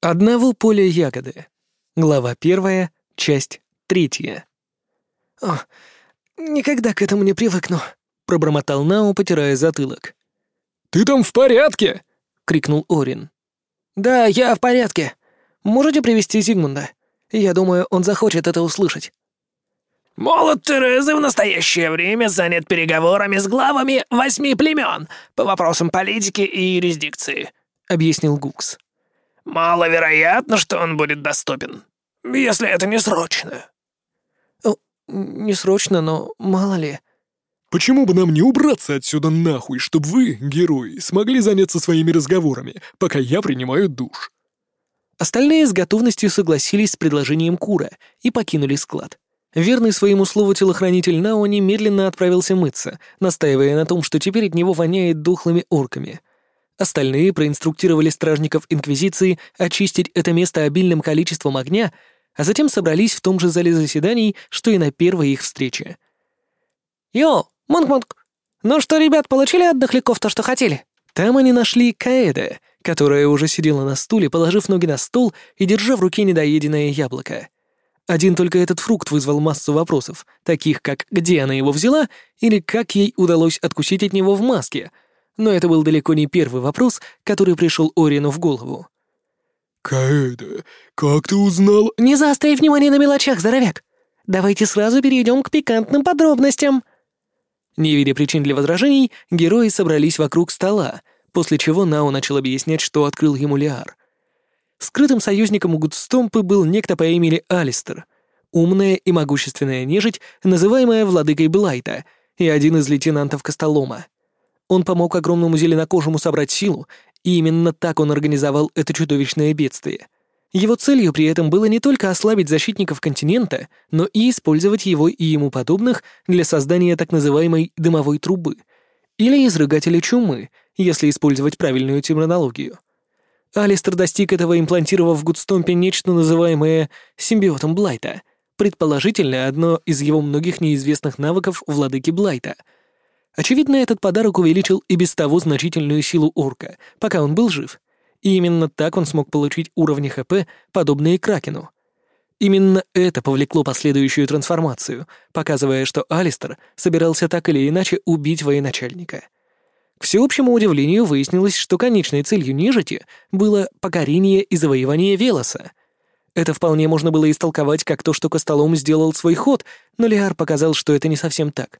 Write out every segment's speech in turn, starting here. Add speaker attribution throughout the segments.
Speaker 1: Одного поля ягоды. Глава первая, часть третья.
Speaker 2: «О, никогда к этому не привыкну», — пробормотал Нао, потирая затылок.
Speaker 3: «Ты там в порядке?»
Speaker 1: — крикнул Орин.
Speaker 2: «Да, я в порядке. Можете привести Зигмунда? Я думаю, он захочет это услышать».
Speaker 4: Молот Терезы в настоящее время занят переговорами с главами восьми племен по вопросам политики и юрисдикции», — объяснил Гукс. «Маловероятно, что он будет доступен, если это не срочно».
Speaker 2: О, «Не срочно, но мало ли».
Speaker 3: «Почему бы нам не убраться отсюда нахуй, чтобы вы, герои, смогли заняться своими разговорами, пока я принимаю душ?»
Speaker 1: Остальные с готовностью согласились с предложением Кура и покинули склад. Верный своему слову телохранитель Нао немедленно отправился мыться, настаивая на том, что теперь от него воняет духлыми орками. Остальные проинструктировали стражников Инквизиции очистить это место обильным количеством огня, а затем собрались в том же зале заседаний, что и на первой их встрече.
Speaker 2: «Йо, Монк-Монк, ну что, ребят, получили от дохляков то, что хотели?»
Speaker 1: Там они нашли Каэда, которая уже сидела на стуле, положив ноги на стол и держа в руке недоеденное яблоко. Один только этот фрукт вызвал массу вопросов, таких как где она его взяла или как ей удалось откусить от него в маске. Но это был далеко не первый вопрос, который пришел Орину в голову.
Speaker 3: «Каэда, как ты узнал?»
Speaker 2: «Не заостряй внимание на мелочах, здоровяк! Давайте сразу перейдем к пикантным подробностям!»
Speaker 1: Не видя причин для возражений, герои собрались вокруг стола, после чего Нао начал объяснять, что открыл ему Лиар. Скрытым союзником у Гудстомпы был некто по имени Алистер, умная и могущественная нежить, называемая владыкой Блайта, и один из лейтенантов Костолома. Он помог огромному зеленокожему собрать силу, и именно так он организовал это чудовищное бедствие. Его целью при этом было не только ослабить защитников континента, но и использовать его и ему подобных для создания так называемой «дымовой трубы» или изрыгателя чумы, если использовать правильную терминологию. Алистер достиг этого, имплантировав в Гудстомпе нечто, называемое симбиотом Блайта, предположительно, одно из его многих неизвестных навыков владыки Блайта. Очевидно, этот подарок увеличил и без того значительную силу орка, пока он был жив. И именно так он смог получить уровни ХП, подобные Кракену. Именно это повлекло последующую трансформацию, показывая, что Алистер собирался так или иначе убить военачальника. К всеобщему удивлению выяснилось, что конечной целью нежити было покорение и завоевание Велоса. Это вполне можно было истолковать как то, что Костолом сделал свой ход, но Лиар показал, что это не совсем так.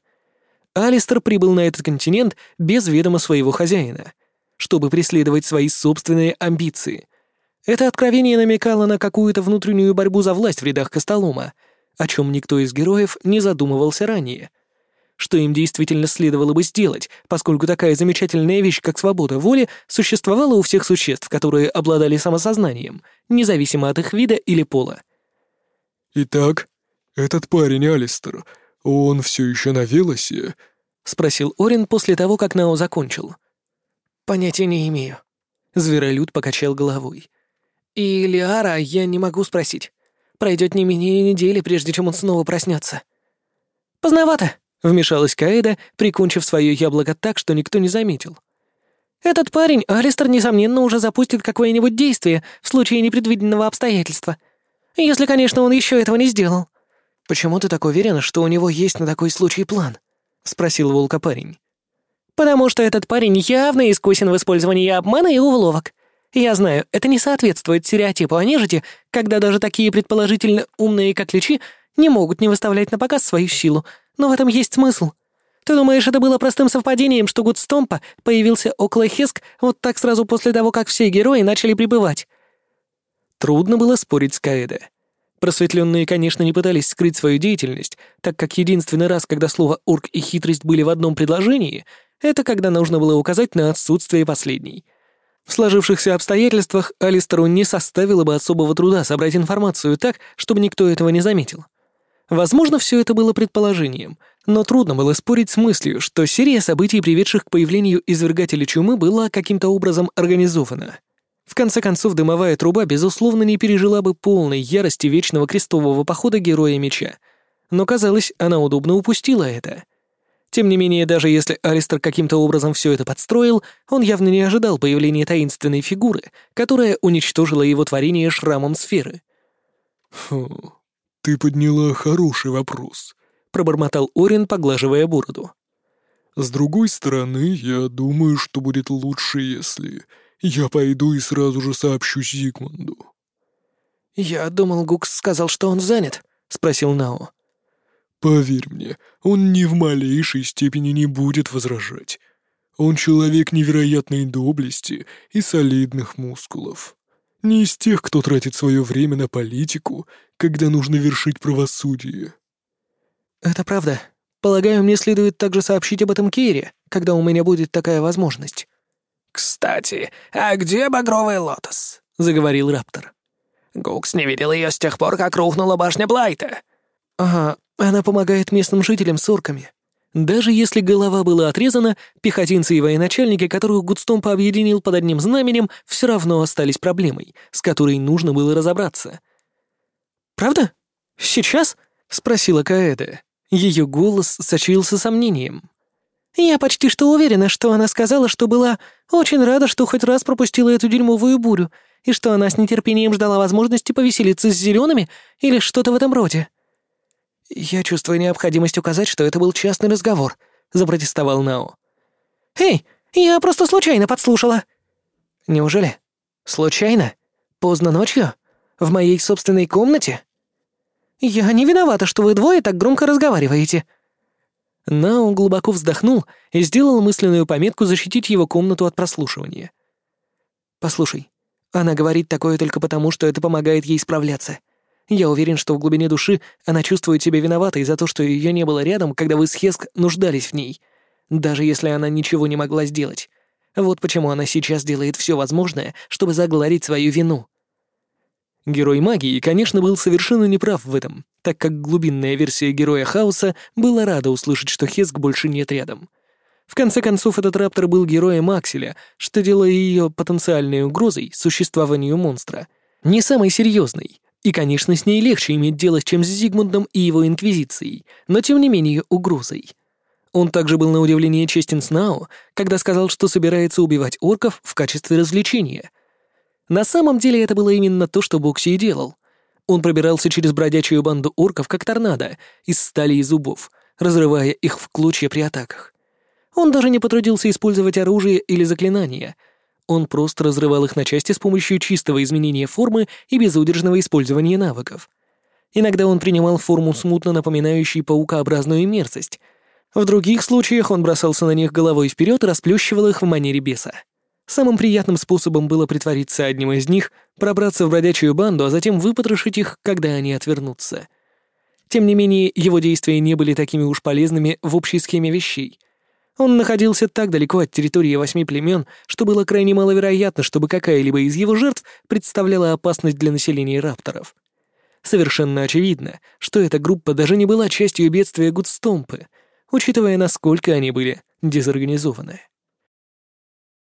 Speaker 1: Алистер прибыл на этот континент без ведома своего хозяина, чтобы преследовать свои собственные амбиции. Это откровение намекало на какую-то внутреннюю борьбу за власть в рядах Костолома, о чем никто из героев не задумывался ранее — что им действительно следовало бы сделать, поскольку такая замечательная вещь, как свобода воли, существовала у всех существ, которые обладали самосознанием, независимо от их вида или пола.
Speaker 3: «Итак, этот парень Алистер, он все еще на Велосе?»
Speaker 1: — спросил Орин после того, как Нао закончил.
Speaker 2: «Понятия не имею».
Speaker 1: Зверолюд покачал головой.
Speaker 2: «И Лиара я не могу спросить. Пройдет не менее недели, прежде чем он снова проснется. «Поздновато», Вмешалась Каэда, прикончив свое яблоко так, что никто не заметил. «Этот парень, Алистер, несомненно, уже запустит какое-нибудь действие в случае непредвиденного обстоятельства. Если, конечно, он еще этого не сделал».
Speaker 1: «Почему ты так уверена, что у него есть на такой случай план?» — спросил волка-парень.
Speaker 2: «Потому что этот парень явно искусен в использовании обмана и уловок. Я знаю, это не соответствует стереотипу о нежити, когда даже такие предположительно умные, как личи, не могут не выставлять на показ свою силу, но в этом есть смысл. Ты думаешь, это было простым совпадением, что Гудстомпа появился около Хеск вот так сразу после того, как все герои начали прибывать?»
Speaker 1: Трудно было спорить с Каэде. Просветленные, конечно, не пытались скрыть свою деятельность, так как единственный раз, когда слово «орк» и «хитрость» были в одном предложении, это когда нужно было указать на отсутствие последней. В сложившихся обстоятельствах Алистеру не составило бы особого труда собрать информацию так, чтобы никто этого не заметил. Возможно, все это было предположением, но трудно было спорить с мыслью, что серия событий, приведших к появлению извергателя чумы, была каким-то образом организована. В конце концов, дымовая труба, безусловно, не пережила бы полной ярости вечного крестового похода Героя Меча. Но, казалось, она удобно упустила это. Тем не менее, даже если Алистер каким-то образом все это подстроил, он явно не ожидал появления таинственной фигуры, которая уничтожила его творение шрамом сферы.
Speaker 3: «Фу, ты подняла хороший вопрос», —
Speaker 1: пробормотал Орин, поглаживая бороду.
Speaker 3: «С другой стороны, я думаю, что будет лучше, если я пойду и сразу же сообщу Зигмунду».
Speaker 2: «Я думал, Гукс сказал, что он занят», — спросил Нао.
Speaker 3: Поверь мне, он ни в малейшей степени не будет возражать. Он человек невероятной доблести и солидных мускулов. Не из тех, кто тратит свое время на политику, когда нужно вершить правосудие.
Speaker 2: Это правда. Полагаю, мне следует также сообщить об этом Кейре, когда у меня будет такая возможность.
Speaker 4: «Кстати, а где багровый лотос?» — заговорил Раптор. «Гукс не видел ее с тех пор, как рухнула башня Блайта».
Speaker 2: «Ага, она помогает местным жителям с орками.
Speaker 1: Даже если голова была отрезана, пехотинцы и военачальники, которых Гудстомп объединил под одним знаменем, все равно остались проблемой, с которой нужно было разобраться.
Speaker 2: «Правда? Сейчас?» — спросила Каэда. Ее голос сочился сомнением. «Я почти что уверена, что она сказала, что была очень рада, что хоть раз пропустила эту дерьмовую бурю, и что она с нетерпением ждала возможности повеселиться с зелеными или что-то в этом роде».
Speaker 1: «Я чувствую необходимость указать, что это был частный разговор», — запротестовал Нао.
Speaker 2: «Эй, я просто случайно подслушала».
Speaker 1: «Неужели? Случайно? Поздно ночью? В моей собственной комнате?»
Speaker 2: «Я не виновата, что вы двое так громко разговариваете».
Speaker 1: Нао глубоко вздохнул и сделал мысленную пометку защитить его комнату от прослушивания. «Послушай, она говорит такое только потому, что это помогает ей справляться. Я уверен, что в глубине души она чувствует себя виноватой за то, что ее не было рядом, когда вы с Хеск нуждались в ней, даже если она ничего не могла сделать. Вот почему она сейчас делает все возможное, чтобы загладить свою вину. Герой магии, конечно, был совершенно неправ в этом, так как глубинная версия героя хаоса была рада услышать, что Хеск больше нет рядом. В конце концов, этот раптор был героем Акселя, что делало ее потенциальной угрозой существованию монстра. Не самой серьезной, и, конечно, с ней легче иметь дело, чем с Зигмундом и его Инквизицией, но тем не менее угрозой. Он также был на удивление честен с Нао, когда сказал, что собирается убивать орков в качестве развлечения. На самом деле это было именно то, что Бокси и делал. Он пробирался через бродячую банду орков, как торнадо, из стали и зубов, разрывая их в клочья при атаках. Он даже не потрудился использовать оружие или заклинания — он просто разрывал их на части с помощью чистого изменения формы и безудержного использования навыков. Иногда он принимал форму смутно напоминающей паукообразную мерзость. В других случаях он бросался на них головой вперед и расплющивал их в манере беса. Самым приятным способом было притвориться одним из них, пробраться в бродячую банду, а затем выпотрошить их, когда они отвернутся. Тем не менее, его действия не были такими уж полезными в общей схеме вещей — он находился так далеко от территории восьми племен, что было крайне маловероятно, чтобы какая-либо из его жертв представляла опасность для населения рапторов. Совершенно очевидно, что эта группа даже не была частью бедствия Гудстомпы, учитывая, насколько они были дезорганизованы.